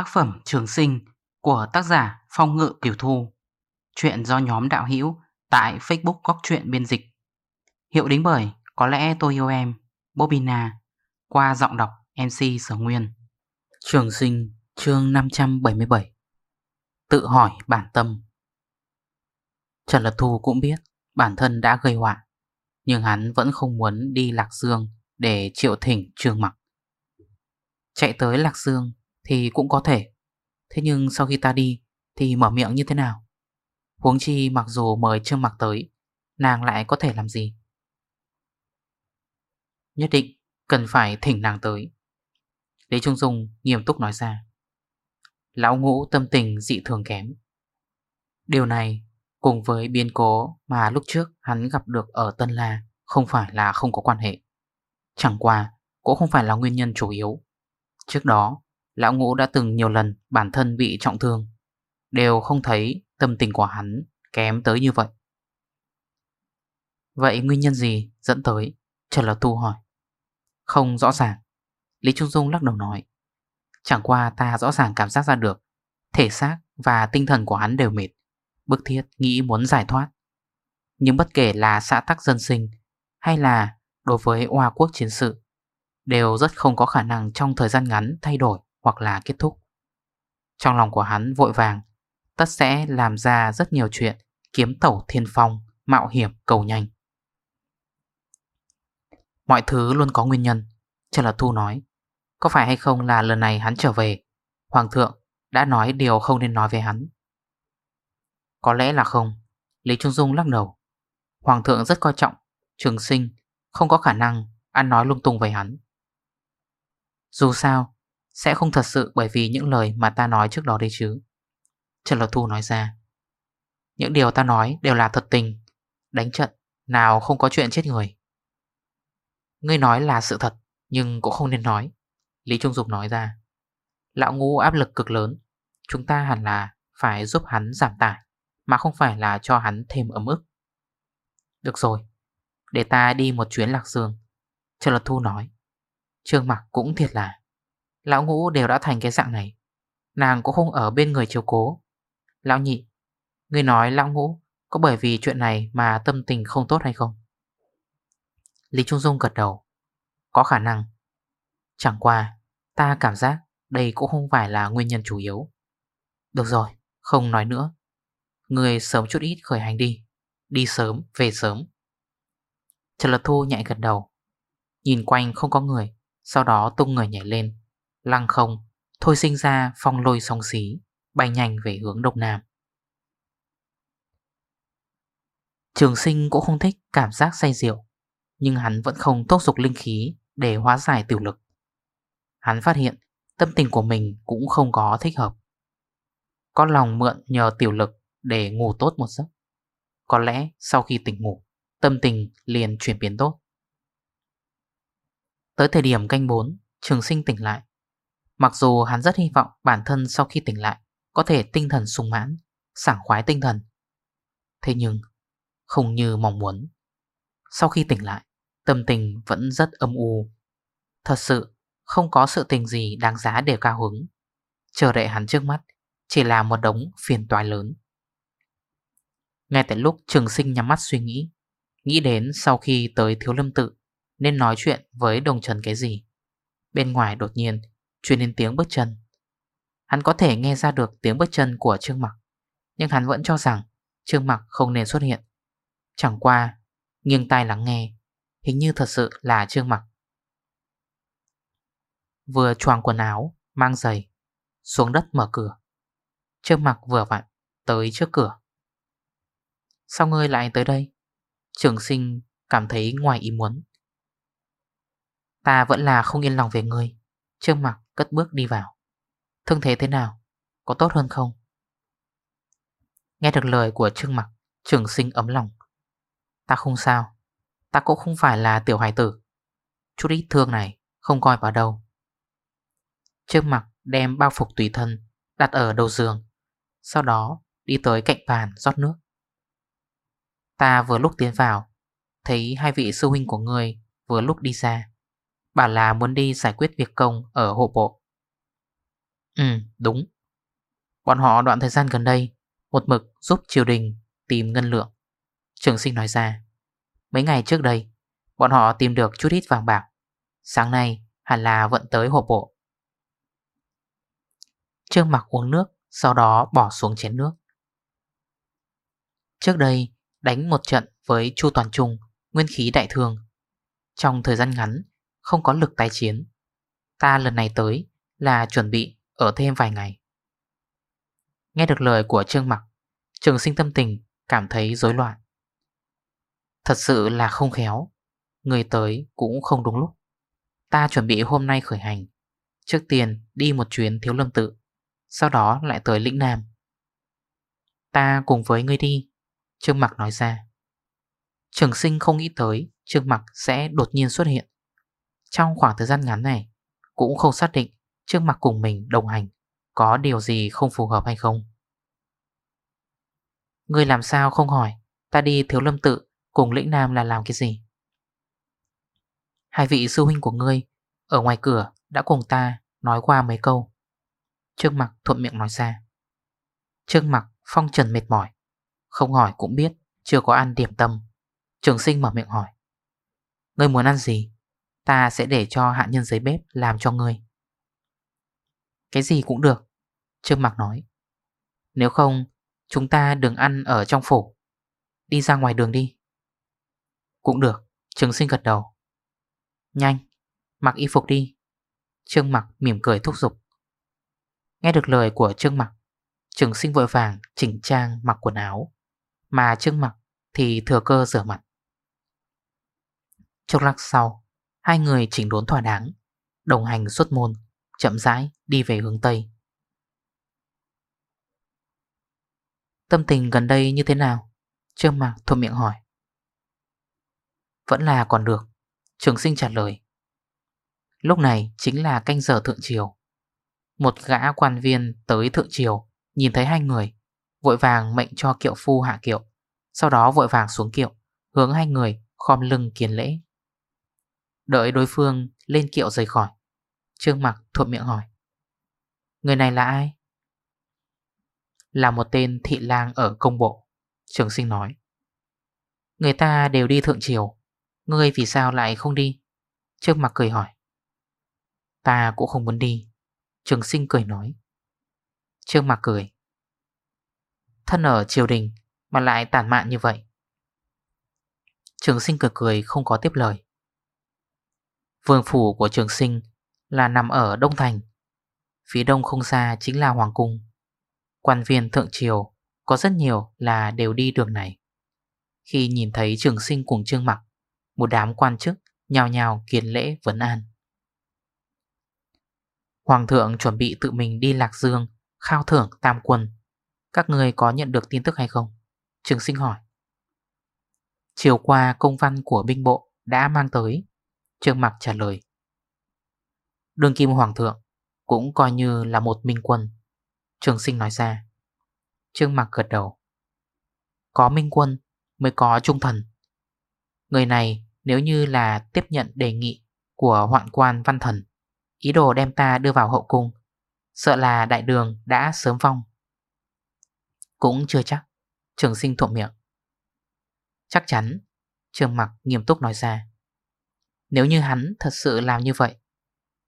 Tác phẩm Trường Sinh của tác giả Phong Ngự Kiều Thu. Chuyện do nhóm đạo hữu tại Facebook Góc Chuyện Biên Dịch. Hiệu đính bởi Có lẽ tôi yêu em, Bobina, Qua giọng đọc MC Sở Nguyên. Trường Sinh, chương 577 Tự hỏi bản tâm. Trần Lật Thu cũng biết bản thân đã gây họa, Nhưng hắn vẫn không muốn đi Lạc Dương để triệu thỉnh trường mặc. Chạy tới Lạc Dương thì cũng có thể. Thế nhưng sau khi ta đi, Thì mở miệng như thế nào? Huống chi mặc dù mời Trương Mặc tới, Nàng lại có thể làm gì? Nhất định Cần phải thỉnh nàng tới. Lý Trung Dung nghiêm túc nói ra. Lão ngũ tâm tình dị thường kém. Điều này Cùng với biến cố mà lúc trước hắn gặp được ở Tân La Không phải là không có quan hệ. Chẳng qua Cũng không phải là nguyên nhân chủ yếu. Trước đó Lão ngũ đã từng nhiều lần bản thân bị trọng thương, Đều không thấy tâm tình của hắn kém tới như vậy. Vậy nguyên nhân gì dẫn tới? Trần Lão Tu hỏi. Không rõ ràng. Lý Trung Dung lắc đầu nói. Chẳng qua ta rõ ràng cảm giác ra được, Thể xác và tinh thần của hắn đều mệt, Bức thiết nghĩ muốn giải thoát. Nhưng bất kể là xã tắc dân sinh Hay là đối với Hoa quốc chiến sự, Đều rất không có khả năng trong thời gian ngắn thay đổi hoặc là kết thúc. Trong lòng của hắn vội vàng, tất sẽ làm ra rất nhiều chuyện kiếm tẩu thiên phong, mạo hiểm cầu nhanh. Mọi thứ luôn có nguyên nhân, Trần Lật Thu nói. Có phải hay không là lần này hắn trở về, Hoàng thượng đã nói điều không nên nói về hắn. Có lẽ là không, Lý Trung Dung lắc đầu. Hoàng thượng rất coi trọng, trường sinh, không có khả năng ăn nói lung tung về hắn. Dù sao, sẽ không thật sự bởi vì những lời mà ta nói trước đó đấy chứ. Trần Lộc Thu nói ra. Những điều ta nói đều là thật tình. Đánh trận, Nào không có chuyện chết người. Ngươi nói là sự thật, Nhưng cũng không nên nói. Lý Trung Dục nói ra. Lão ngu áp lực cực lớn. Chúng ta hẳn là phải giúp hắn giảm tải, Mà không phải là cho hắn thêm ấm ức. Được rồi, Để ta đi một chuyến lạc dương. Trần Lật Thu nói. Trương Mặc cũng thiệt là Lão ngũ đều đã thành cái dạng này. Nàng cũng không ở bên người chiều cố. Lão nhị Người nói lão ngũ Có bởi vì chuyện này mà tâm tình không tốt hay không? Lý Trung Dung gật đầu. Có khả năng. Chẳng qua, Ta cảm giác đây cũng không phải là nguyên nhân chủ yếu. Được rồi, Không nói nữa. Người sớm chút ít khởi hành đi. Đi sớm, về sớm. Trần Lật Thu nhạy gật đầu. Nhìn quanh không có người, Sau đó tung người nhảy lên. Lăng không, Thôi sinh ra phong lôi song xí, Bay nhanh về hướng đông nam. Trường sinh cũng không thích cảm giác say rượu, Nhưng hắn vẫn không tốt dục linh khí Để hóa giải tiểu lực. Hắn phát hiện Tâm tình của mình cũng không có thích hợp. Có lòng mượn nhờ tiểu lực Để ngủ tốt một giấc. Có lẽ sau khi tỉnh ngủ, Tâm tình liền chuyển biến tốt. Tới thời điểm canh 4 Trường sinh tỉnh lại. Mặc dù hắn rất hy vọng bản thân sau khi tỉnh lại Có thể tinh thần sung mãn, Sảng khoái tinh thần. Thế nhưng, không như mong muốn. Sau khi tỉnh lại, Tâm tình vẫn rất âm u. Thật sự, không có sự tình gì đáng giá để cao hứng. Chờ đợi hắn trước mắt Chỉ là một đống phiền toái lớn. Ngay tại lúc trường sinh nhắm mắt suy nghĩ Nghĩ đến sau khi tới thiếu lâm tự Nên nói chuyện với đồng trần cái gì. Bên ngoài đột nhiên Chuyên đến tiếng bước chân. Hắn có thể nghe ra được tiếng bước chân của Trương Mặc, Nhưng hắn vẫn cho rằng Trương Mặc không nên xuất hiện. Chẳng qua, Nghiêng tai lắng nghe, Hình như thật sự là Trương Mặc. Vừa choàng quần áo, Mang giày, Xuống đất mở cửa. Trương Mặc vừa vặn tới trước cửa. Sao ngươi lại tới đây? Trường sinh cảm thấy ngoài ý muốn. Ta vẫn là không yên lòng về ngươi. Trương Mặc cất bước đi vào. Thương thế thế nào? Có tốt hơn không? Nghe được lời của Trương Mặc, Trường sinh ấm lòng. Ta không sao. Ta cũng không phải là tiểu hài tử. Chút ít thương này không coi vào đâu. Trương Mặc đem bao phục tùy thân, Đặt ở đầu giường, Sau đó đi tới cạnh bàn rót nước. Ta vừa lúc tiến vào, Thấy hai vị sư huynh của người Vừa lúc đi ra. Bảo là muốn đi giải quyết việc công ở hộ bộ. Ừ đúng. Bọn họ đoạn thời gian gần đây, Một mực giúp triều đình tìm ngân lượng. Trường sinh nói ra, Mấy ngày trước đây, Bọn họ tìm được chút ít vàng bạc. Sáng nay, hẳn là vận tới hộ bộ. Trương mặc uống nước, Sau đó bỏ xuống chén nước. Trước đây, đánh một trận với Chu Toàn Trung, Nguyên khí đại thường. Trong thời gian ngắn không có lực tái chiến. Ta lần này tới là chuẩn bị ở thêm vài ngày. Nghe được lời của Trương Mặc, Trường sinh tâm tình cảm thấy rối loạn. Thật sự là không khéo, Người tới cũng không đúng lúc. Ta chuẩn bị hôm nay khởi hành, Trước tiên đi một chuyến thiếu lâm tự, Sau đó lại tới lĩnh Nam. Ta cùng với ngươi đi, Trương Mặc nói ra. Trường sinh không nghĩ tới Trương Mặc sẽ đột nhiên xuất hiện. Trong khoảng thời gian ngắn này, Cũng không xác định trước mặt cùng mình đồng hành Có điều gì không phù hợp hay không. Người làm sao không hỏi, Ta đi thiếu lâm tự Cùng lĩnh nam là làm cái gì? Hai vị sư huynh của ngươi Ở ngoài cửa đã cùng ta Nói qua mấy câu. Trương mặc thuận miệng nói ra. Trương mặc phong trần mệt mỏi, Không hỏi cũng biết, Chưa có ăn điểm tâm. Trường sinh mở miệng hỏi. Ngươi muốn ăn gì? Ta sẽ để cho hạ nhân giấy bếp làm cho ngươi. Cái gì cũng được, Trương mặc nói. Nếu không, Chúng ta đừng ăn ở trong phủ. Đi ra ngoài đường đi. Cũng được Trường sinh gật đầu. Nhanh, Mặc y phục đi. Trương mặc mỉm cười thúc giục. Nghe được lời của Trương mặc Trường sinh vội vàng chỉnh trang mặc quần áo. Mà Trương mặc thì thừa cơ rửa mặt. Chốc lắc sau Hai người chỉnh đốn thỏa đáng. Đồng hành xuất môn, Chậm rãi đi về hướng Tây. Tâm tình gần đây như thế nào? Trương Mạc thuộc miệng hỏi. Vẫn là còn được. Trường sinh trả lời. Lúc này chính là canh giờ thượng triều. Một gã quan viên tới thượng triều, Nhìn thấy hai người, Vội vàng mệnh cho kiệu phu hạ kiệu, Sau đó vội vàng xuống kiệu, Hướng hai người khom lưng kiến lễ. Đợi đối phương lên kiệu rời khỏi. Trương mặc thuộc miệng hỏi, Người này là ai? Là một tên thị lang ở công bộ, Trường sinh nói. Người ta đều đi thượng triều, Ngươi vì sao lại không đi? Trương mặc cười hỏi. Ta cũng không muốn đi, Trường sinh cười nói. Trương mặc cười. Thân ở triều đình Mà lại tàn mạn như vậy. Trường sinh cười cười, không có tiếp lời. Vương phủ của trường sinh Là nằm ở Đông Thành. Phía đông không xa chính là Hoàng Cung. Quan viên thượng triều Có rất nhiều là đều đi đường này. Khi nhìn thấy trường sinh cùng trương mặc, Một đám quan chức Nhào nhào kiến lễ vấn an. Hoàng thượng chuẩn bị tự mình đi Lạc Dương Khao thưởng tam quân. Các người có nhận được tin tức hay không? Trường sinh hỏi. Chiều qua công văn của binh bộ Đã mang tới. Trương Mặc trả lời. Đường kim hoàng thượng Cũng coi như là một minh quân. Trường sinh nói ra. Trương mặc gật đầu. Có minh quân mới có trung thần. Người này nếu như là tiếp nhận đề nghị Của hoạn quan văn thần, Ý đồ đem ta đưa vào hậu cung, Sợ là đại đường đã sớm vong. Cũng chưa chắc. Trường sinh thuộc miệng. Chắc chắn Trương mặc nghiêm túc nói ra. Nếu như hắn thật sự làm như vậy,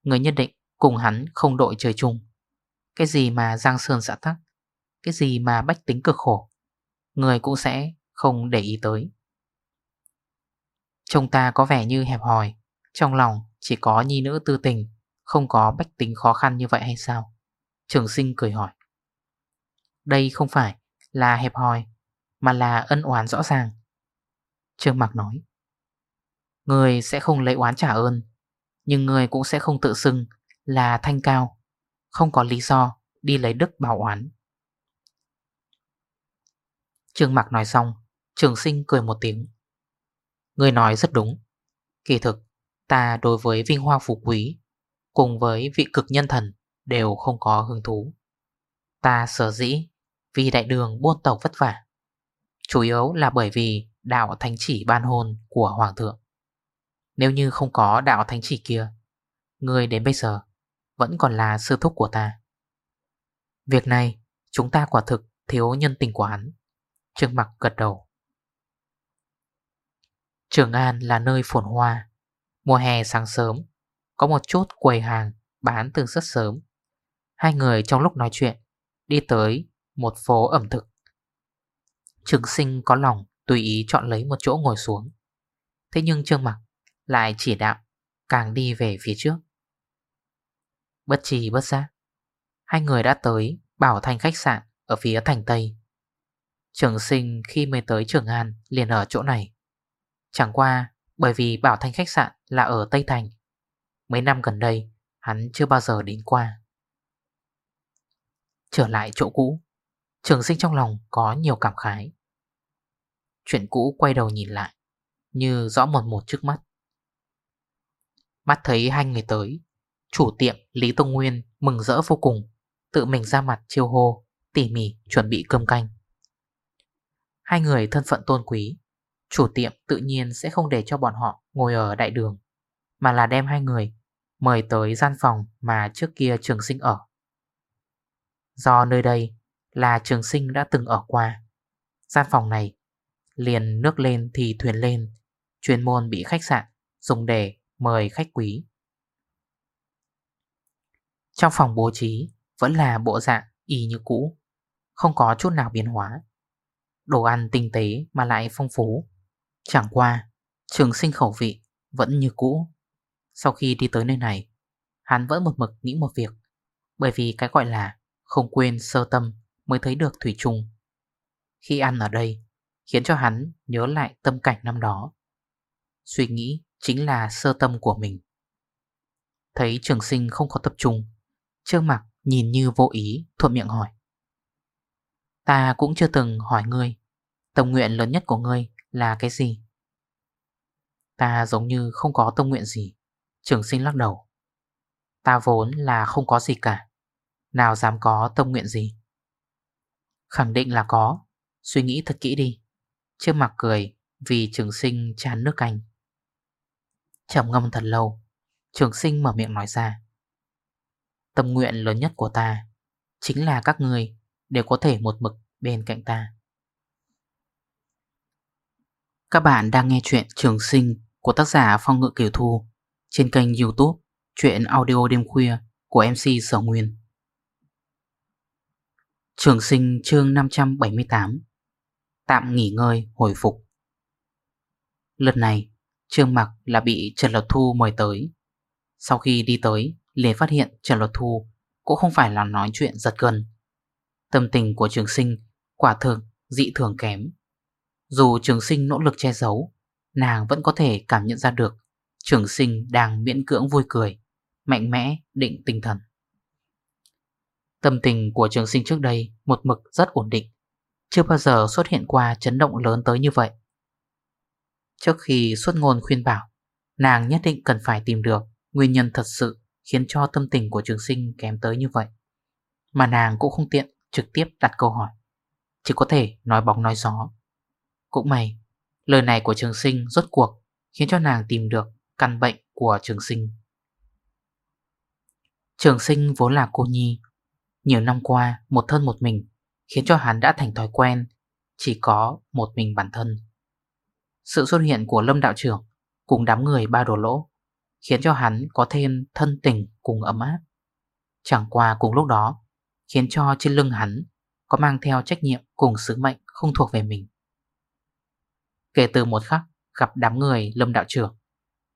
Người nhất định cùng hắn không đội trời chung. Cái gì mà giang sơn xã tắc, Cái gì mà bách tính cực khổ, Người cũng sẽ không để ý tới. Trông ta có vẻ như hẹp hòi, Trong lòng chỉ có nhi nữ tư tình, Không có bách tính khó khăn như vậy hay sao? Trường sinh cười hỏi. Đây không phải là hẹp hòi, Mà là ân oán rõ ràng. Trương Mạc nói. Người sẽ không lấy oán trả ơn, Nhưng người cũng sẽ không tự xưng là thanh cao, không có lý do đi lấy đức bảo oán. Trương Mạc nói xong, Trường sinh cười một tiếng. Người nói rất đúng. Kỳ thực, ta đối với vinh hoa phú quý, Cùng với vị cực nhân thần Đều không có hứng thú. Ta sở dĩ Vì đại đường buôn tàu vất vả, Chủ yếu là bởi vì Đạo thánh chỉ ban hôn của Hoàng thượng. Nếu như không có đạo thánh chỉ kia Người đến bây giờ vẫn còn là sư thúc của ta. Việc này, chúng ta quả thực thiếu nhân tình của hắn. Trương Mặc gật đầu. Trường An là nơi phồn hoa. Mùa hè sáng sớm, Có một chút quầy hàng bán từ rất sớm. Hai người trong lúc nói chuyện, Đi tới một phố ẩm thực. Trường sinh có lòng Tùy ý chọn lấy một chỗ ngồi xuống. Thế nhưng Trương Mặc lại chỉ đạo càng đi về phía trước. Bất trì bất giác, Hai người đã tới Bảo Thành khách sạn Ở phía thành Tây. Trường sinh khi mới tới Trường An liền ở chỗ này. Chẳng qua bởi vì Bảo Thanh khách sạn là ở Tây Thành, Mấy năm gần đây Hắn chưa bao giờ đến qua. Trở lại chỗ cũ, Trường sinh trong lòng có nhiều cảm khái. Chuyện cũ quay đầu nhìn lại, Như rõ một một trước mắt. Mắt thấy hai người tới, Chủ tiệm Lý Tông Nguyên mừng rỡ vô cùng, Tự mình ra mặt chiêu hô, Tỉ mỉ chuẩn bị cơm canh. Hai người thân phận tôn quý, Chủ tiệm tự nhiên sẽ không để cho bọn họ ngồi ở đại đường, Mà là đem hai người mời tới gian phòng mà trước kia trường sinh ở. Do nơi đây là trường sinh đã từng ở qua, Gian phòng này liền nước lên thì thuyền lên, Chuyên môn bị khách sạn dùng để mời khách quý. Trong phòng bố trí vẫn là bộ dạng y như cũ, Không có chút nào biến hóa. Đồ ăn tinh tế mà lại phong phú. Chẳng qua, Trường sinh khẩu vị vẫn như cũ. Sau khi đi tới nơi này, Hắn vẫn một mực nghĩ một việc, Bởi vì cái gọi là không quên sơ tâm mới thấy được thủy trùng Khi ăn ở đây, Khiến cho hắn nhớ lại tâm cảnh năm đó. Suy nghĩ chính là sơ tâm của mình. Thấy trường sinh không có tập trung, Trương mặt nhìn như vô ý, thuận miệng hỏi. Ta cũng chưa từng hỏi ngươi, Tâm nguyện lớn nhất của ngươi là cái gì? Ta giống như không có tâm nguyện gì, Trường sinh lắc đầu. Ta vốn là không có gì cả, Nào dám có tâm nguyện gì? Khẳng định là có, Suy nghĩ thật kỹ đi. Trước mặt cười vì trường sinh chán nước canh Chầm ngâm thật lâu, Trường sinh mở miệng nói ra. Tâm nguyện lớn nhất của ta Chính là các người Đều có thể một mực bên cạnh ta. Các bạn đang nghe chuyện Trường sinh Của tác giả Phong Ngự Kiều Thu Trên kênh youtube Chuyện audio đêm khuya Của MC Sở Nguyên. Trường sinh chương 578 Tạm nghỉ ngơi, hồi phục. Lần này Trương Mặc là bị Trần Lột Thu mời tới. Sau khi đi tới, liền phát hiện Trần Lột Thu Cũng không phải là nói chuyện giật gần Tâm tình của trường sinh Quả thực dị thường kém. Dù trường sinh nỗ lực che giấu, Nàng vẫn có thể cảm nhận ra được Trường sinh đang miễn cưỡng vui cười, Mạnh mẽ, định tinh thần. Tâm tình của trường sinh trước đây Một mực rất ổn định, Chưa bao giờ xuất hiện qua chấn động lớn tới như vậy. Trước khi xuất ngôn khuyên bảo, Nàng nhất định cần phải tìm được Nguyên nhân thật sự khiến cho tâm tình của trường sinh kém tới như vậy. Mà nàng cũng không tiện trực tiếp đặt câu hỏi, Chỉ có thể nói bóng nói gió. Cũng may, Lời này của trường sinh rốt cuộc Khiến cho nàng tìm được căn bệnh của trường sinh. Trường sinh vốn là cô nhi. Nhiều năm qua, một thân một mình Khiến cho hắn đã thành thói quen Chỉ có một mình bản thân. Sự xuất hiện của Lâm Đạo trưởng Cùng đám người ba đồ lỗ, Khiến cho hắn có thêm thân tình cùng ấm áp. Chẳng qua cùng lúc đó, Khiến cho trên lưng hắn Có mang theo trách nhiệm cùng sứ mệnh Không thuộc về mình. Kể từ một khắc gặp đám người lâm đạo trưởng,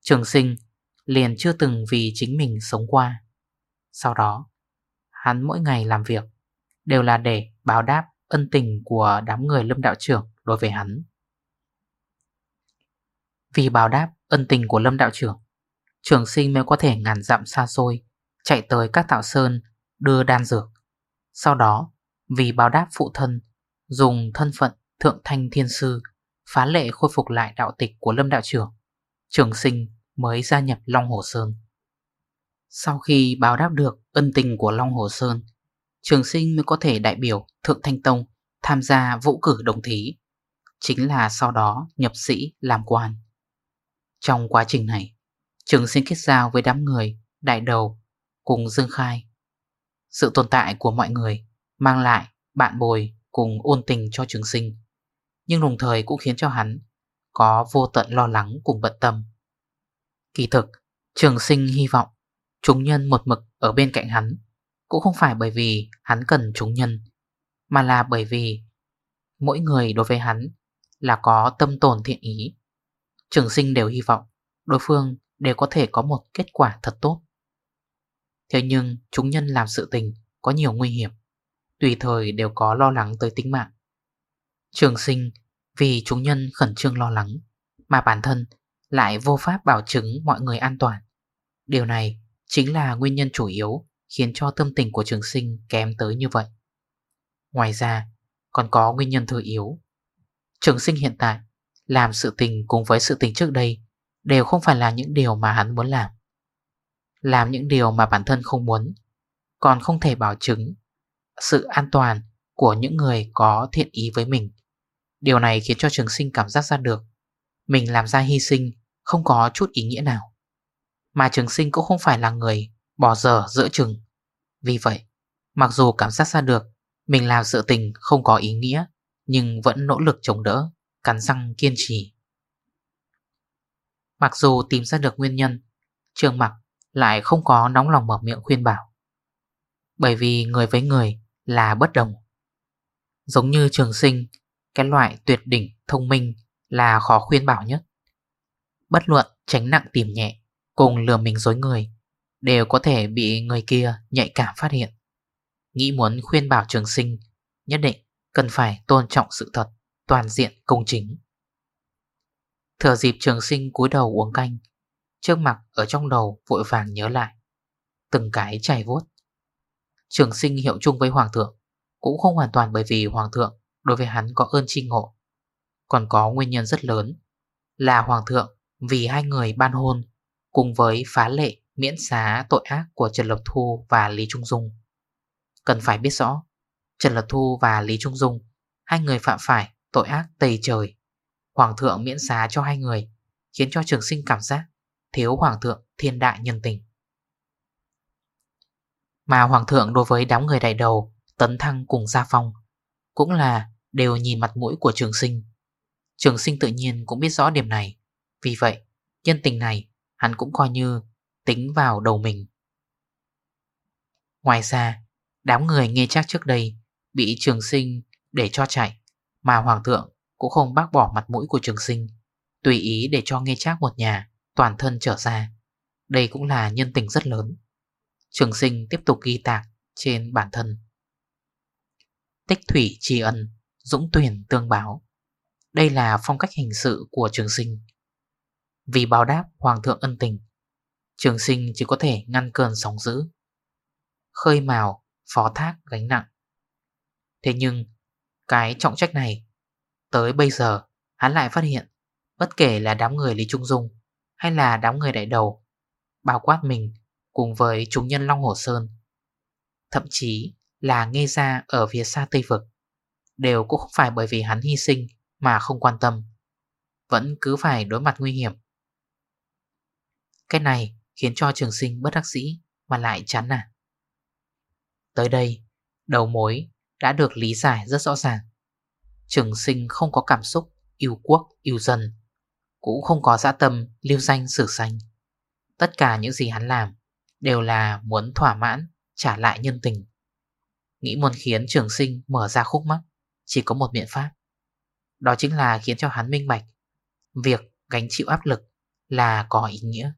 Trường sinh liền chưa từng vì chính mình sống qua. Sau đó, Hắn mỗi ngày làm việc Đều là để báo đáp ân tình của đám người lâm đạo trưởng đối với hắn. Vì báo đáp ân tình của lâm đạo trưởng. Trường sinh mới có thể ngàn dặm xa xôi, Chạy tới các tạo sơn, Đưa đan dược. Sau đó, vì báo đáp phụ thân, Dùng thân phận thượng thanh thiên sư, Phá lệ khôi phục lại đạo tịch của lâm đạo trưởng, Trường sinh mới gia nhập Long Hồ Sơn. Sau khi báo đáp được ân tình của Long Hồ Sơn, Trường sinh mới có thể đại biểu Thượng Thanh Tông Tham gia vũ cử đồng thí. Chính là sau đó nhập sĩ làm quan. Trong quá trình này, Trường sinh kết giao với đám người, Đại đầu cùng Dương Khai. Sự tồn tại của mọi người Mang lại bạn bồi cùng ôn tình cho trường sinh, Nhưng đồng thời cũng khiến cho hắn Có vô tận lo lắng cùng bận tâm. Kỳ thực, Trường sinh hy vọng Chúng nhân một mực ở bên cạnh hắn Cũng không phải bởi vì hắn cần chúng nhân, Mà là bởi vì Mỗi người đối với hắn Là có tâm tồn thiện ý. Trường sinh đều hy vọng Đối phương đều có thể có một kết quả thật tốt. Thế nhưng chúng nhân làm sự tình Có nhiều nguy hiểm, Tùy thời đều có lo lắng tới tính mạng. Trường sinh vì chúng nhân khẩn trương lo lắng Mà bản thân lại vô pháp bảo chứng mọi người an toàn. Điều này chính là nguyên nhân chủ yếu Khiến cho tâm tình của trường sinh kém tới như vậy. Ngoài ra còn có nguyên nhân thứ yếu. Trường sinh hiện tại làm sự tình cùng với sự tình trước đây Đều không phải là những điều mà hắn muốn làm. Làm những điều mà bản thân không muốn, Còn không thể bảo chứng Sự an toàn của những người có thiện ý với mình. Điều này khiến cho trường sinh cảm giác ra được Mình làm ra hy sinh Không có chút ý nghĩa nào. Mà trường sinh cũng không phải là người Bỏ giờ giữa chừng. Vì vậy, Mặc dù cảm giác ra được Mình làm sự tình không có ý nghĩa, Nhưng vẫn nỗ lực chống đỡ. Cắn răng kiên trì. Mặc dù tìm ra được nguyên nhân, Trường mặc lại không có nóng lòng mở miệng khuyên bảo. Bởi vì người với người là bất đồng. Giống như trường sinh, Cái loại tuyệt đỉnh, thông minh là khó khuyên bảo nhất. Bất luận tránh nặng tìm nhẹ, Cùng lừa mình dối người, Đều có thể bị người kia nhạy cảm phát hiện. Nghĩ muốn khuyên bảo trường sinh, Nhất định cần phải tôn trọng sự thật. Toàn diện công chính. Thừa dịp trường sinh cúi đầu uống canh, Trước mặt ở trong đầu vội vàng nhớ lại Từng cái chảy vuốt. Trường sinh hiệu chung với Hoàng thượng, Cũng không hoàn toàn bởi vì Hoàng thượng Đối với hắn có ơn chi ngộ. Còn có nguyên nhân rất lớn Là Hoàng thượng vì hai người ban hôn Cùng với phá lệ miễn xá tội ác của Trần Lập Thu và Lý Trung Dung. Cần phải biết rõ, Trần Lập Thu và Lý Trung Dung, Hai người phạm phải tội ác tầy trời. Hoàng thượng miễn xá cho hai người, Khiến cho trường sinh cảm giác Thiếu hoàng thượng thiên đại nhân tình. Mà hoàng thượng đối với đám người đại đầu, Tấn Thăng cùng Gia Phong, Cũng là đều nhìn mặt mũi của trường sinh. Trường sinh tự nhiên cũng biết rõ điểm này, Vì vậy, nhân tình này, Hắn cũng coi như tính vào đầu mình. Ngoài ra, Đám người nghe chắc trước đây Bị trường sinh để cho chạy mà hoàng thượng cũng không bác bỏ mặt mũi của trường sinh, Tùy ý để cho nghe trác một nhà, Toàn thân trở ra. Đây cũng là nhân tình rất lớn. Trường sinh tiếp tục ghi tạc trên bản thân. Tích thủy tri ân, Dũng tuyển tương báo. Đây là phong cách hình sự của trường sinh. Vì báo đáp hoàng thượng ân tình, Trường sinh chỉ có thể ngăn cơn sóng dữ. Khơi mào, phó thác gánh nặng. Thế nhưng cái trọng trách này. Tới bây giờ, hắn lại phát hiện, Bất kể là đám người Lý Trung Dung Hay là đám người đại đầu, Bao quát mình cùng với chúng nhân Long Hồ Sơn, Thậm chí là nghe ra ở phía xa Tây Vực, Đều cũng không phải bởi vì hắn hy sinh Mà không quan tâm, Vẫn cứ phải đối mặt nguy hiểm. Cái này khiến cho trường sinh bất đắc sĩ Mà lại chán nản. Tới đây, Đầu mối đã được lý giải rất rõ ràng. Trường sinh không có cảm xúc yêu quốc, yêu dân Cũng không có dã tâm, lưu danh sử sanh. Tất cả những gì hắn làm Đều là muốn thỏa mãn Trả lại nhân tình. Nghĩ muốn khiến trường sinh mở ra khúc mắc Chỉ có một biện pháp. Đó chính là khiến cho hắn minh bạch Việc gánh chịu áp lực Là có ý nghĩa.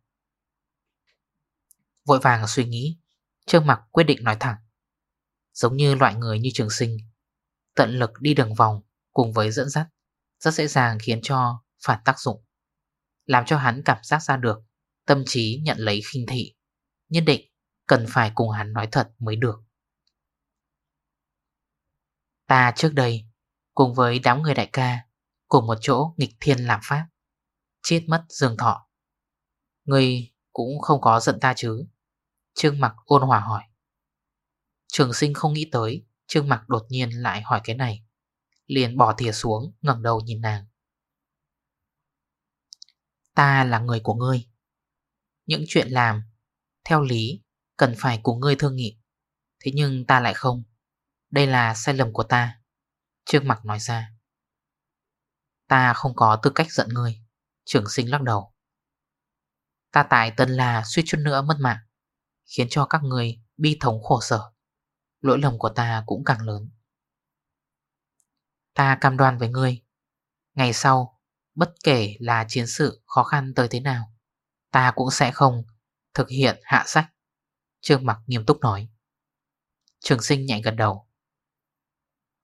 Vội vàng suy nghĩ Trương mặc quyết định nói thẳng. Giống như loại người như trường sinh. Tận lực đi đường vòng cùng với dẫn dắt, Rất dễ dàng khiến cho phản tác dụng, Làm cho hắn cảm giác ra được Tâm trí nhận lấy khinh thị, Nhất định cần phải cùng hắn nói thật mới được. Ta trước đây Cùng với đám người đại ca Cùng một chỗ nghịch thiên làm pháp, Chết mất dương thọ. Người cũng không có giận ta chứ? Trương mặc ôn hòa hỏi. Trường sinh không nghĩ tới, Trương mặc đột nhiên lại hỏi cái này. Liền bỏ thìa xuống, ngẩng đầu nhìn nàng. Ta là người của ngươi. Những chuyện làm, Theo lý, Cần phải cùng ngươi thương nghị. Thế nhưng ta lại không. Đây là sai lầm của ta. Trương Mặc nói ra. Ta không có tư cách giận ngươi. Trường sinh lắc đầu. Ta tại Tân là suýt chút nữa mất mạng, Khiến cho các người bi thống khổ sở. Lỗi lầm của ta cũng càng lớn. Ta cam đoan với ngươi, Ngày sau, Bất kể là chiến sự khó khăn tới thế nào, Ta cũng sẽ không Thực hiện hạ sách. Trương Mặc nghiêm túc nói. Trường sinh nhạy gật đầu.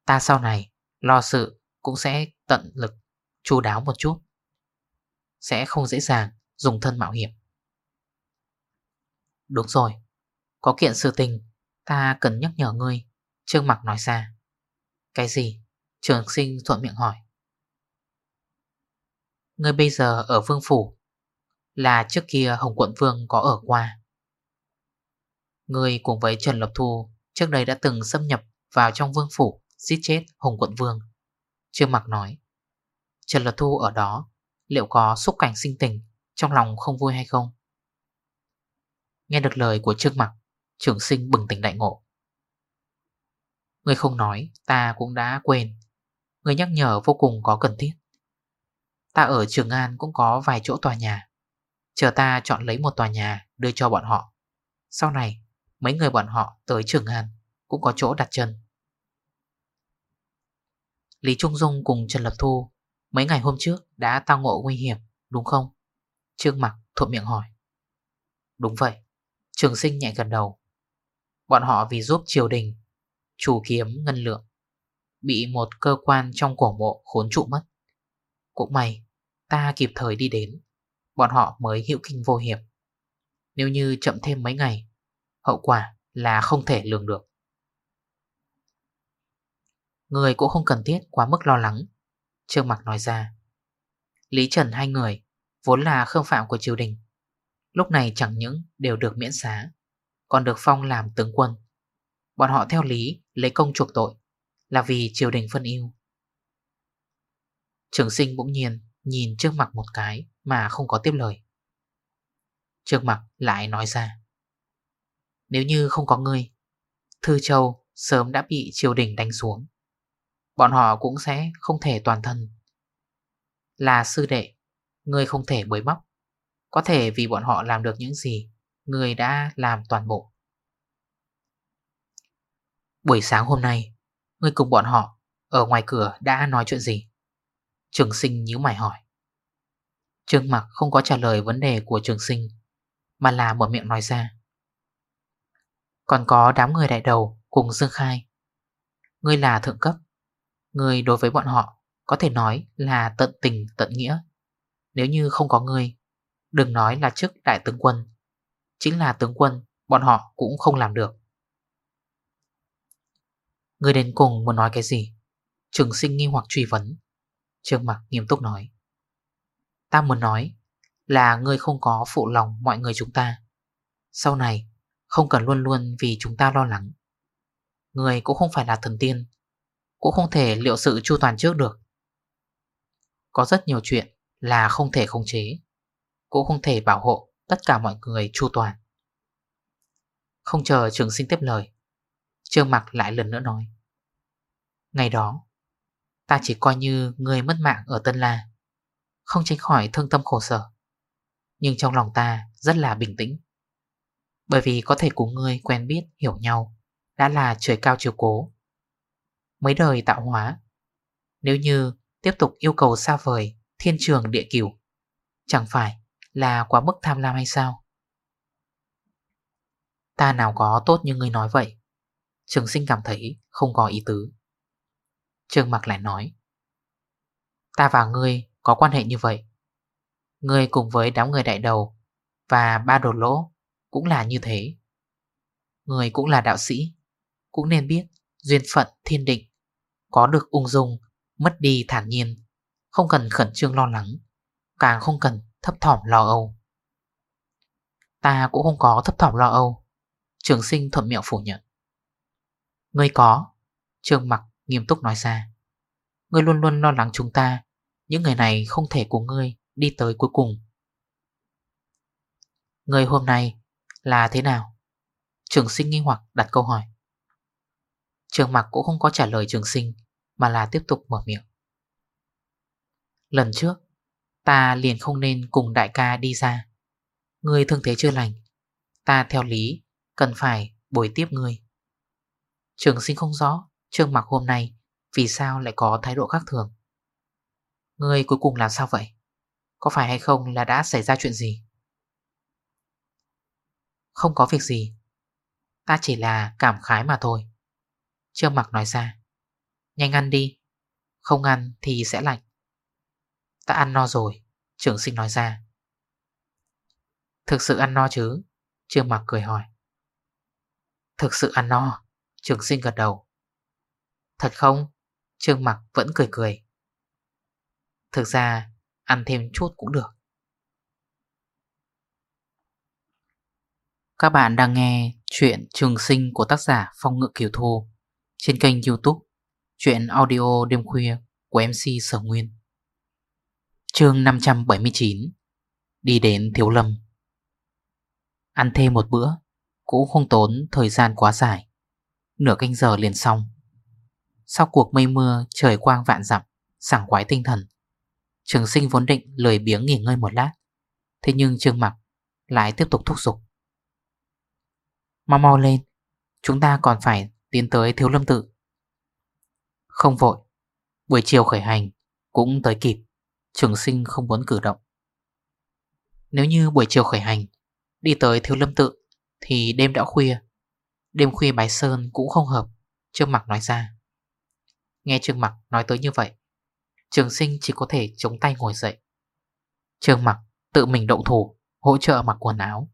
Ta sau này Lo sự cũng sẽ tận lực chu đáo một chút, Sẽ không dễ dàng dùng thân mạo hiểm. Đúng rồi, Có kiện sự tình Ta cần nhắc nhở ngươi. Trương Mặc nói ra. Cái gì? Trường sinh thuận miệng hỏi. Ngươi bây giờ ở Vương Phủ, Là trước kia Hồng Quận Vương có ở qua. Ngươi cùng với Trần Lập Thu Trước đây đã từng xâm nhập vào trong Vương Phủ, Giết chết Hồng Quận Vương. Trương Mặc nói. Trần Lập Thu ở đó, Liệu có xúc cảnh sinh tình Trong lòng không vui hay không? Nghe được lời của Trương Mặc Trường sinh bừng tỉnh đại ngộ. Người không nói, Ta cũng đã quên. Người nhắc nhở vô cùng có cần thiết. Ta ở Trường An cũng có vài chỗ tòa nhà. Chờ ta chọn lấy một tòa nhà Đưa cho bọn họ. Sau này, mấy người bọn họ tới Trường An Cũng có chỗ đặt chân. Lý Trung Dung cùng Trần Lập Thu Mấy ngày hôm trước đã tao ngộ nguy hiểm, Đúng không? Trương Mặc thuộc miệng hỏi. Đúng vậy. Trường sinh nhẹ gần đầu. Bọn họ vì giúp triều đình, Chủ kiếm ngân lượng, Bị một cơ quan trong cổ mộ khốn trụ mất. Cũng may, Ta kịp thời đi đến, Bọn họ mới hữu kinh vô hiểm Nếu như chậm thêm mấy ngày, Hậu quả là không thể lường được. Người cũng không cần thiết quá mức lo lắng, Trương Mạc nói ra. Lý Trần hai người Vốn là khương phạm của triều đình, Lúc này chẳng những đều được miễn xá còn được phong làm tướng quân. Bọn họ theo lý, lấy công chuộc tội, Là vì triều đình phân ưu. Trường sinh bỗng nhiên Nhìn trước mặt một cái Mà không có tiếp lời. Trước mặt lại nói ra, Nếu như không có ngươi, Thư Châu sớm đã bị triều đình đánh xuống. Bọn họ cũng sẽ không thể toàn thân. Là sư đệ, Ngươi không thể bới móc Có thể vì bọn họ làm được những gì người đã làm toàn bộ. Buổi sáng hôm nay người cùng bọn họ Ở ngoài cửa đã nói chuyện gì? Trường sinh nhíu mày hỏi. Trương mặc không có trả lời vấn đề của trường sinh, Mà là mở miệng nói ra. Còn có đám người đại đầu Cùng Dương Khai. Ngươi là thượng cấp. Ngươi đối với bọn họ Có thể nói là tận tình tận nghĩa. Nếu như không có ngươi, Đừng nói là chức đại tướng quân Chính là tướng quân, Bọn họ cũng không làm được. Người đến cùng muốn nói cái gì? Trường sinh nghi hoặc truy vấn. Trương mặt nghiêm túc nói. Ta muốn nói Là ngươi không có phụ lòng mọi người chúng ta. Sau này, Không cần luôn luôn vì chúng ta lo lắng. Người cũng không phải là thần tiên, Cũng không thể liệu sự chu toàn trước được. Có rất nhiều chuyện Là không thể khống chế, Cũng không thể bảo hộ. Tất cả mọi người chu toàn. Không chờ trường sinh tiếp lời, Trương mặc lại lần nữa nói. Ngày đó, Ta chỉ coi như người mất mạng ở Tân La, Không tránh khỏi thương tâm khổ sở. Nhưng trong lòng ta rất là bình tĩnh. Bởi vì có thể cùng ngươi quen biết, hiểu nhau, Đã là trời cao chiều cố. Mấy đời tạo hóa, Nếu như tiếp tục yêu cầu xa vời Thiên trường địa cửu, Chẳng phải là quá mức tham lam hay sao? Ta nào có tốt như ngươi nói vậy? Trường sinh cảm thấy không có ý tứ. Trường Mặc lại nói, Ta và ngươi có quan hệ như vậy. Ngươi cùng với đám người đại đầu Và ba đồ lỗ Cũng là như thế. Ngươi cũng là đạo sĩ, Cũng nên biết duyên phận thiên định Có được ung dung, Mất đi thản nhiên, Không cần khẩn trương lo lắng, Càng không cần thấp thỏm lo âu. Ta cũng không có thấp thỏm lo âu, Trường sinh thuận miệng phủ nhận. Ngươi có Trường mặc nghiêm túc nói ra. Ngươi luôn luôn lo lắng chúng ta, Những người này không thể của ngươi Đi tới cuối cùng. Ngươi hôm nay là thế nào? Trường sinh nghi hoặc đặt câu hỏi. Trường mặc cũng không có trả lời trường sinh, Mà là tiếp tục mở miệng. Lần trước Ta liền không nên cùng đại ca đi ra. Ngươi thương thế chưa lành, Ta theo lý, Cần phải bồi tiếp ngươi. Trường sinh không rõ Trương mặc hôm nay Vì sao lại có thái độ khác thường. Ngươi cuối cùng làm sao vậy? Có phải hay không là đã xảy ra chuyện gì? Không có việc gì. Ta chỉ là cảm khái mà thôi. Trương mặc nói ra. Nhanh ăn đi, Không ăn thì sẽ lạnh. Ta ăn no rồi, Trường sinh nói ra. Thực sự ăn no chứ? Trương mặc cười hỏi. Thực sự ăn no? Trường sinh gật đầu. Thật không? Trương mặc vẫn cười cười. Thực ra, ăn thêm chút cũng được. Các bạn đang nghe chuyện trường sinh của tác giả Phong Ngự Kiều Thu trên kênh youtube Chuyện audio đêm khuya của MC Sở Nguyên chương 579 Đi đến Thiếu Lâm. Ăn thêm một bữa, Cũng không tốn thời gian quá dài. Nửa canh giờ liền xong. Sau cuộc mây mưa, trời quang vạn dặm, Sảng quái tinh thần. Trường sinh vốn định lười biếng nghỉ ngơi một lát, Thế nhưng Trương Mặc Lại tiếp tục thúc giục. Mau mau lên, Chúng ta còn phải tiến tới thiếu lâm tự. Không vội, Buổi chiều khởi hành Cũng tới kịp. Trường sinh không muốn cử động. Nếu như buổi chiều khởi hành, Đi tới thiếu lâm tự Thì đêm đã khuya. Đêm khuya bái sơn cũng không hợp, Trương Mặc nói ra. Nghe Trương Mặc nói tới như vậy, Trường sinh chỉ có thể chống tay ngồi dậy. Trương Mặc tự mình động thủ, Hỗ trợ mặc quần áo.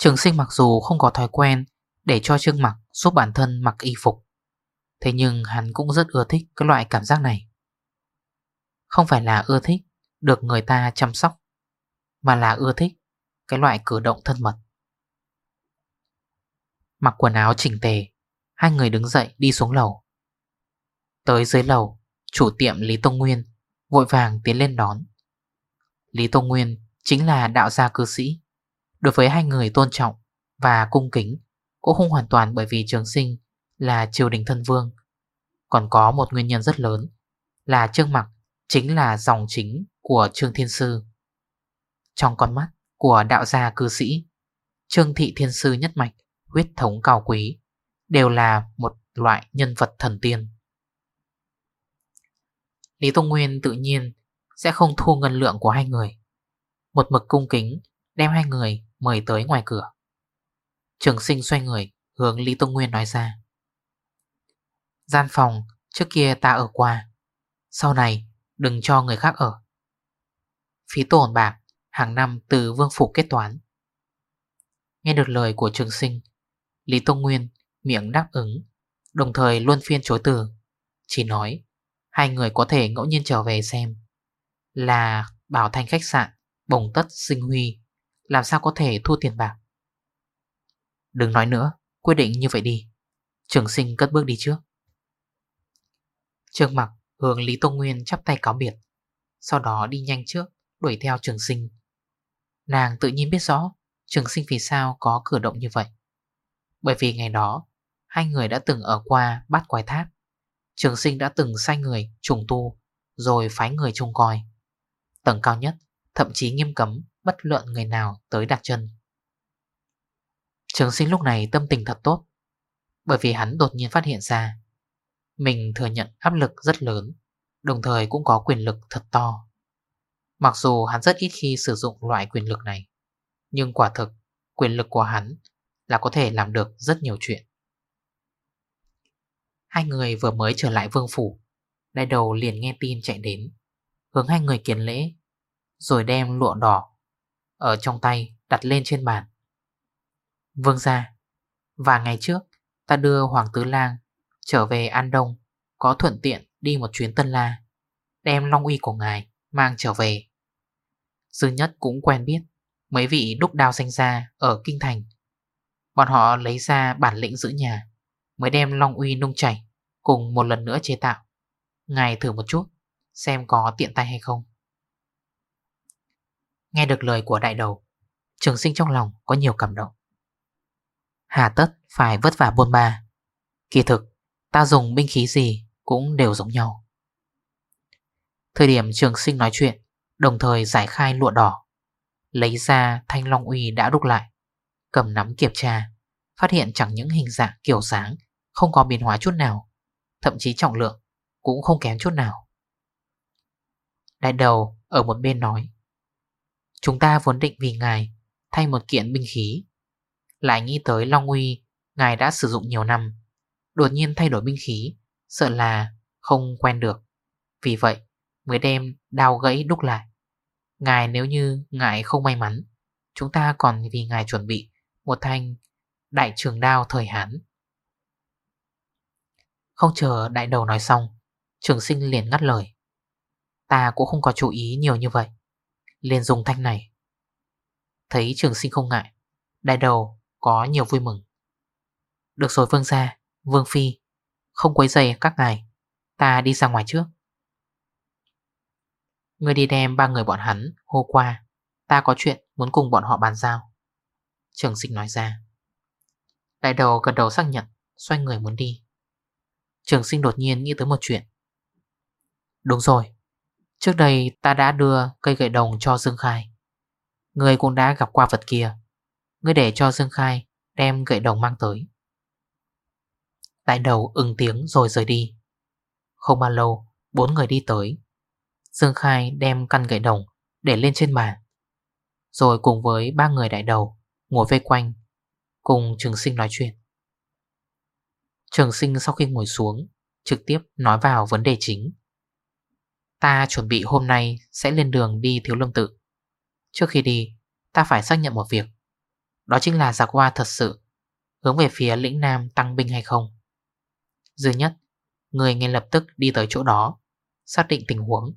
Trường sinh mặc dù không có thói quen Để cho Trương Mặc giúp bản thân mặc y phục, Thế nhưng hắn cũng rất ưa thích cái loại cảm giác này. Không phải là ưa thích Được người ta chăm sóc, Mà là ưa thích Cái loại cử động thân mật. Mặc quần áo chỉnh tề, Hai người đứng dậy đi xuống lầu. Tới dưới lầu, Chủ tiệm Lý Tông Nguyên Vội vàng tiến lên đón. Lý Tông Nguyên chính là đạo gia cư sĩ, Đối với hai người tôn trọng Và cung kính Cũng không hoàn toàn bởi vì trường sinh Là triều đình thân vương. Còn có một nguyên nhân rất lớn Là Trương Mặc chính là dòng chính Của Trương Thiên Sư. Trong con mắt của đạo gia cư sĩ, Trương Thị Thiên Sư nhất mạch, Huyết thống cao quý, Đều là một loại nhân vật thần tiên. Lý Tông Nguyên tự nhiên Sẽ không thu ngân lượng của hai người. Một mực cung kính Đem hai người mời tới ngoài cửa. Trường sinh xoay người, Hướng Lý Tông Nguyên nói ra. Gian phòng trước kia ta ở qua, Sau này đừng cho người khác ở. Phí tổn bạc, Hàng năm từ vương phủ kết toán. Nghe được lời của trường sinh, Lý Tông Nguyên miệng đáp ứng, Đồng thời luôn phiên chối từ. Chỉ nói, Hai người có thể ngẫu nhiên trở về xem, Là bảo thành khách sạn, Bồng tất sinh huy, Làm sao có thể thu tiền bạc. Đừng nói nữa, Quyết định như vậy đi. Trường sinh cất bước đi trước. Trương mặc hướng Lý Tông Nguyên chắp tay cáo biệt. Sau đó đi nhanh trước, Đuổi theo trường sinh. Nàng tự nhiên biết rõ, Trường sinh vì sao có cử động như vậy. Bởi vì ngày đó, Hai người đã từng ở qua bát quái tháp. Trường sinh đã từng sai người, trùng tu, Rồi phái người trông coi. Tầng cao nhất, Thậm chí nghiêm cấm, bất luận người nào tới đặt chân. Trường sinh lúc này tâm tình thật tốt, Bởi vì hắn đột nhiên phát hiện ra mình thừa nhận áp lực rất lớn, Đồng thời cũng có quyền lực thật to. Mặc dù hắn rất ít khi sử dụng loại quyền lực này, Nhưng quả thực, Quyền lực của hắn Là có thể làm được rất nhiều chuyện. Hai người vừa mới trở lại vương phủ, Đại đầu liền nghe tin chạy đến, Hướng hai người kiến lễ, Rồi đem lụa đỏ Ở trong tay đặt lên trên bàn. Vương ra Và ngày trước ta đưa Hoàng Tứ Lang Trở về An Đông, Có thuận tiện đi một chuyến Tân La, Đem long uy của ngài Mang trở về. Dư nhất cũng quen biết Mấy vị đúc đao danh ra ở Kinh Thành. Bọn họ lấy ra bản lĩnh giữ nhà, Mới đem long uy nung chảy Cùng một lần nữa chế tạo. Ngài thử một chút, Xem có tiện tay hay không. Nghe được lời của đại đầu, Trường sinh trong lòng có nhiều cảm động. Hà tất phải vất vả bôn ba Kỳ thực ta dùng binh khí gì cũng đều giống nhau. Thời điểm trường sinh nói chuyện Đồng thời giải khai lụa đỏ Lấy ra thanh long uy đã đúc lại Cầm nắm kiểm tra Phát hiện chẳng những hình dạng kiểu sáng, Không có biến hóa chút nào Thậm chí trọng lượng cũng không kém chút nào. Đại đầu ở một bên nói Chúng ta vốn định vì ngài Thay một kiện binh khí Lại nghĩ tới Long Uy Ngài đã sử dụng nhiều năm Đột nhiên thay đổi binh khí, Sợ là không quen được. Vì vậy, mới đem đao gãy đúc lại. Ngài nếu như ngài không may mắn, Chúng ta còn vì ngài chuẩn bị Một thanh đại trường đao thời Hán Không chờ đại đầu nói xong, Trường sinh liền ngắt lời. Ta cũng không có chú ý nhiều như vậy. Liền dùng thanh này. Thấy trường sinh không ngại, Đại đầu có nhiều vui mừng. Được rồi vương gia Vương Phi, Không quấy dày các ngài, Ta đi ra ngoài trước. Người đi đem ba người bọn hắn hô qua, Ta có chuyện muốn cùng bọn họ bàn giao. Trường sinh nói ra. Đại đầu gật đầu xác nhận, Xoay người muốn đi. Trường sinh đột nhiên nghĩ tới một chuyện. Đúng rồi, Trước đây ta đã đưa cây gậy đồng cho Dương Khai. Người cũng đã gặp qua vật kia. Ngươi để cho Dương Khai Đem gậy đồng mang tới. Đại đầu ưng tiếng rồi rời đi. Không bao lâu, Bốn người đi tới. Dương Khai đem căn gậy đồng Để lên trên bàn, Rồi cùng với ba người đại đầu Ngồi vây quanh, Cùng trường sinh nói chuyện. Trường sinh sau khi ngồi xuống, Trực tiếp nói vào vấn đề chính. Ta chuẩn bị hôm nay Sẽ lên đường đi thiếu lâm tự. Trước khi đi, Ta phải xác nhận một việc. Đó chính là giặc hoa thật sự Hướng về phía lĩnh Nam tăng binh hay không? Dư nhất, Người ngay lập tức đi tới chỗ đó, Xác định tình huống.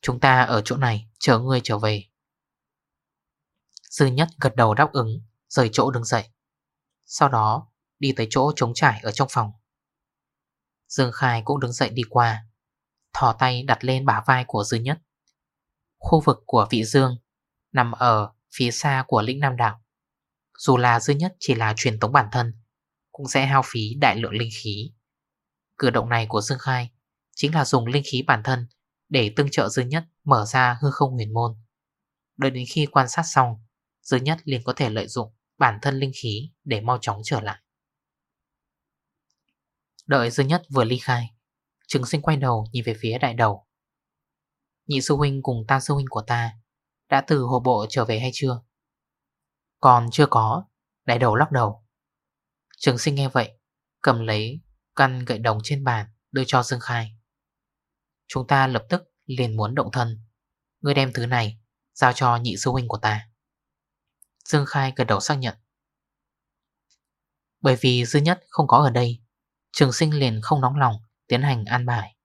Chúng ta ở chỗ này, chờ người trở về. Dư nhất gật đầu đáp ứng, Rời chỗ đứng dậy. Sau đó, đi tới chỗ trống trải ở trong phòng. Dương Khai cũng đứng dậy đi qua, thò tay đặt lên bả vai của Dư nhất. Khu vực của vị Dương Nằm ở phía xa của lĩnh Nam Đảo Dù là Dư nhất chỉ là truyền tống bản thân, Cũng sẽ hao phí đại lượng linh khí. Cử động này của Dương Khai Chính là dùng linh khí bản thân Để tương trợ dương Nhất mở ra hư không huyền môn. Đợi đến khi quan sát xong dương Nhất liền có thể lợi dụng Bản thân linh khí để mau chóng trở lại. Đợi dương Nhất vừa ly khai Trứng sinh quay đầu nhìn về phía đại đầu. Nhị sư huynh cùng tam sư huynh của ta Đã từ hồ bộ trở về hay chưa? Còn chưa có, Đại đầu lắc đầu. Trường sinh nghe vậy, Cầm lấy căn gậy đồng trên bàn, Đưa cho Dương Khai. Chúng ta lập tức liền muốn động thân. Ngươi đem thứ này Giao cho nhị sư huynh của ta. Dương Khai gật đầu xác nhận. Bởi vì Dư Nhất không có ở đây, Trường sinh liền không nóng lòng Tiến hành an bài.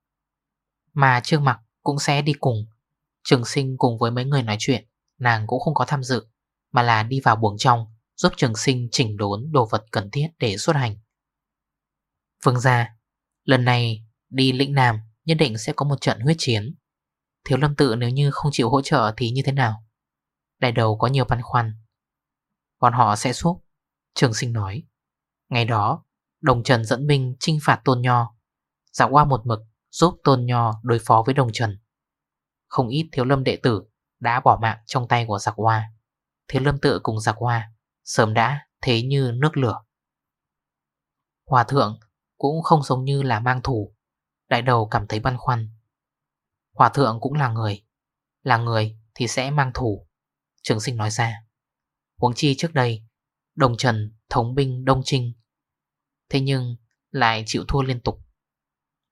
Mà Trương Mặc cũng sẽ đi cùng. Trường sinh cùng với mấy người nói chuyện, Nàng cũng không có tham dự, Mà là đi vào buồng trong, Giúp trường sinh chỉnh đốn đồ vật cần thiết để xuất hành. Vương ra Lần này đi lĩnh Nam Nhất định sẽ có một trận huyết chiến. Thiếu lâm tự nếu như không chịu hỗ trợ Thì như thế nào? Đại đầu có nhiều băn khoăn. Bọn họ sẽ giúp, Trường sinh nói. Ngày đó, Đồng Trần dẫn binh trinh phạt Tôn Nho. Dạo qua một mực, giúp Tôn Nho đối phó với Đồng Trần. Không ít thiếu lâm đệ tử Đã bỏ mạng trong tay của giặc hoa. Thiếu lâm tự cùng giặc hoa Sớm đã thế như nước lửa. Hòa thượng cũng không giống như là mang thủ Đại đầu cảm thấy băn khoăn. Hòa thượng cũng là người. Là người thì sẽ mang thủ Trường sinh nói ra. Huống chi trước đây, Đồng Trần thống binh Đông Trinh. Thế nhưng lại chịu thua liên tục.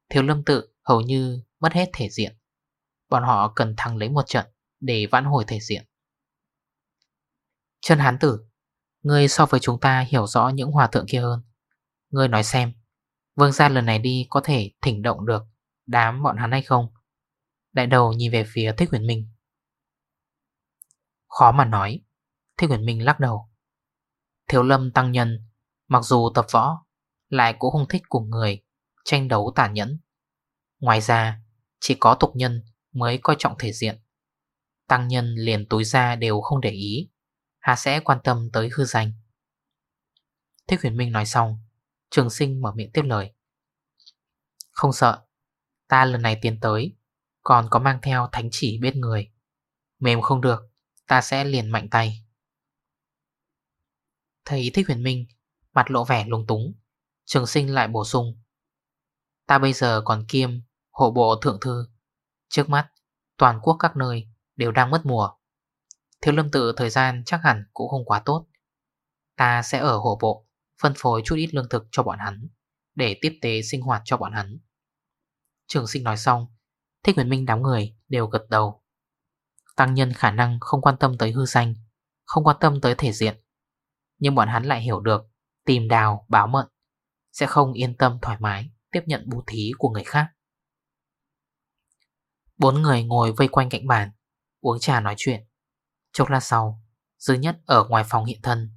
Thiếu lâm tự hầu như mất hết thể diện. Bọn họ cần thắng lấy một trận Để vãn hồi thể diện. Chân hán tử, Ngươi so với chúng ta hiểu rõ những hòa thượng kia hơn. Ngươi nói xem Vương gia lần này đi có thể thỉnh động được Đám bọn hắn hay không? Đại đầu nhìn về phía Thích Huyền Minh. Khó mà nói, Thích Huyền Minh lắc đầu. Thiếu lâm tăng nhân, Mặc dù tập võ, Lại cũng không thích cùng người Tranh đấu tàn nhẫn. Ngoài ra, Chỉ có tục nhân mới coi trọng thể diện. Tăng nhân liền túi ra đều không để ý Hà sẽ quan tâm tới hư danh. Thích huyền minh nói xong Trường sinh mở miệng tiếp lời. Không sợ, Ta lần này tiến tới, Còn có mang theo thánh chỉ bên người. Mềm không được, Ta sẽ liền mạnh tay. Thấy Thích Huyền Minh, Mặt lộ vẻ lung túng. Trường sinh lại bổ sung. Ta bây giờ còn kiêm Hộ bộ thượng thư. Trước mắt, toàn quốc các nơi Đều đang mất mùa. Thiếu lâm tự thời gian chắc hẳn cũng không quá tốt. Ta sẽ ở hộ bộ. Phân phối chút ít lương thực cho bọn hắn, Để tiếp tế sinh hoạt cho bọn hắn. Trường sinh nói xong, Thích Nguyễn Minh đám người đều gật đầu. Tăng nhân khả năng không quan tâm tới hư danh, Không quan tâm tới thể diện, Nhưng bọn hắn lại hiểu được Tìm đào, báo mận Sẽ không yên tâm thoải mái Tiếp nhận bố thí của người khác. Bốn người ngồi vây quanh cạnh bàn, Uống trà nói chuyện. Chốc lát sau, Dư nhất ở ngoài phòng hiện thân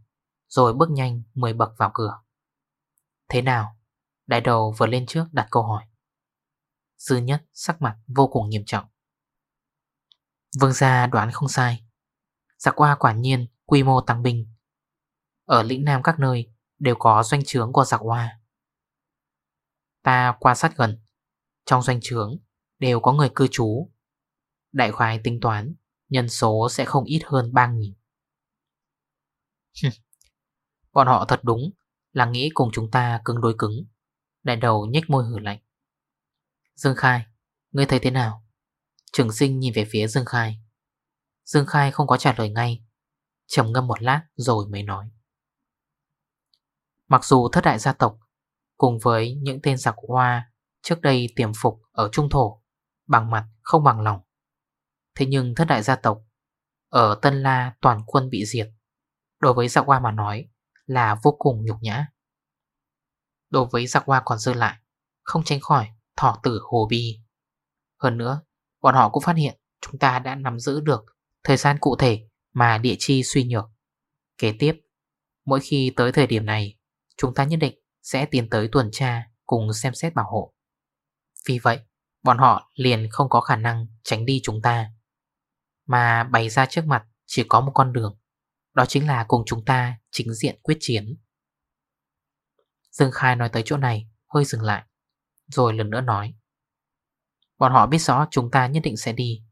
rồi bước nhanh 10 bậc vào cửa. Thế nào? Đại đầu vừa lên trước đặt câu hỏi. Dư nhất sắc mặt vô cùng nghiêm trọng. Vương gia đoán không sai. Giặc qua quả nhiên quy mô tăng binh Ở lĩnh Nam các nơi Đều có doanh trướng của dạ giặc hoa Ta quan sát gần. Trong doanh trướng Đều có người cư trú. Đại khoái tính toán, Nhân số sẽ không ít hơn 3.000 Bọn họ thật đúng Là nghĩ cùng chúng ta cứng đối cứng. Đại đầu nhếch môi hử lạnh. Dương Khai, Ngươi thấy thế nào? Trường sinh nhìn về phía Dương Khai. Dương Khai không có trả lời ngay, trầm ngâm một lát rồi mới nói. Mặc dù thất đại gia tộc Cùng với những tên giặc hoa Trước đây tiềm phục ở Trung Thổ, Bằng mặt không bằng lòng. Thế nhưng thất đại gia tộc Ở Tân La toàn quân bị diệt. Đối với giặc hoa mà nói là vô cùng nhục nhã. Đối với giặc hoa còn dư lại, Không tránh khỏi thỏ tử hồ bi. Hơn nữa, Bọn họ cũng phát hiện chúng ta đã nắm giữ được Thời gian cụ thể mà địa chi suy nhược. Kế tiếp, Mỗi khi tới thời điểm này, Chúng ta nhất định sẽ tiến tới tuần tra Cùng xem xét bảo hộ. Vì vậy, bọn họ liền không có khả năng tránh đi chúng ta. Mà bày ra trước mặt chỉ có một con đường. Đó chính là cùng chúng ta chính diện quyết chiến. Dương Khai nói tới chỗ này, hơi dừng lại, Rồi lần nữa nói. Bọn họ biết rõ chúng ta nhất định sẽ đi.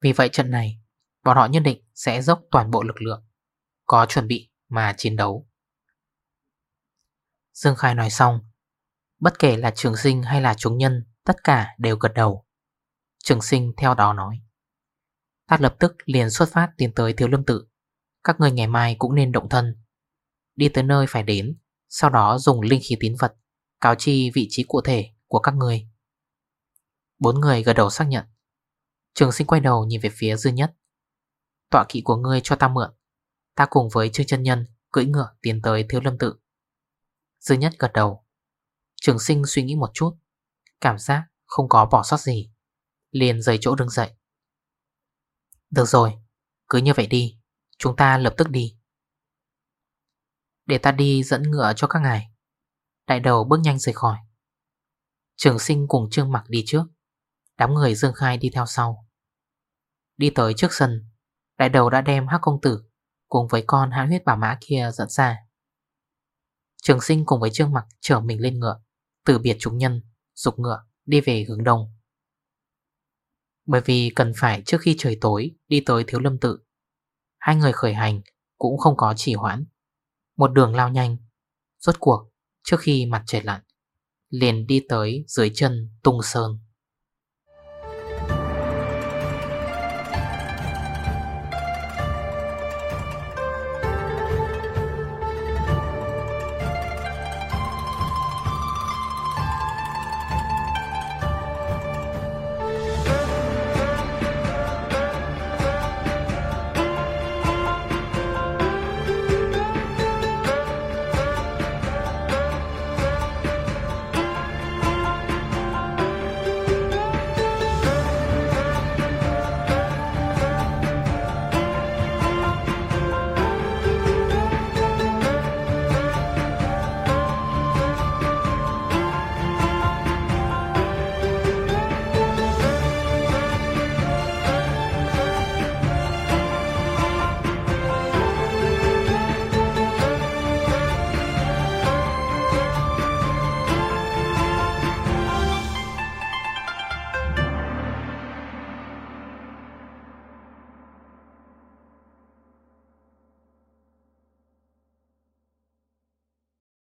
Vì vậy trận này, Bọn họ nhất định sẽ dốc toàn bộ lực lượng, Có chuẩn bị mà chiến đấu. Dương Khai nói xong, Bất kể là trường sinh hay là chúng nhân, Tất cả đều gật đầu. Trường sinh theo đó nói. Ta lập tức liền xuất phát tiến tới thiếu lâm tự. Các người ngày mai cũng nên động thân. Đi tới nơi phải đến, Sau đó dùng linh khí tín vật, Cáo chi vị trí cụ thể của các người Bốn người gật đầu xác nhận. Trường sinh quay đầu nhìn về phía dư nhất. Tọa kỵ của ngươi cho ta mượn. Ta cùng với Trương chân Nhân, Cưỡi ngựa tiến tới thiếu lâm tự. Dư nhất gật đầu. Trường sinh suy nghĩ một chút. Cảm giác không có bỏ sót gì. Liền rời chỗ đứng dậy. Được rồi, Cứ như vậy đi. Chúng ta lập tức đi. Để ta đi dẫn ngựa cho các ngài. Đại đầu bước nhanh rời khỏi. Trường sinh cùng Trương Mặc đi trước. Đám người Dương Khai đi theo sau. Đi tới trước sân, Đại đầu đã đem hắc công tử Cùng với con hãn huyết bảo mã kia dẫn ra. Trường sinh cùng với Trương Mặc Chở mình lên ngựa. Từ biệt chúng nhân, Dục ngựa, đi về hướng đông. Bởi vì cần phải trước khi trời tối, Đi tới thiếu lâm tự. Hai người khởi hành cũng không có chỉ hoãn. Một đường lao nhanh. Rốt cuộc, trước khi mặt trời lặn, Liền đi tới dưới chân tung sơn.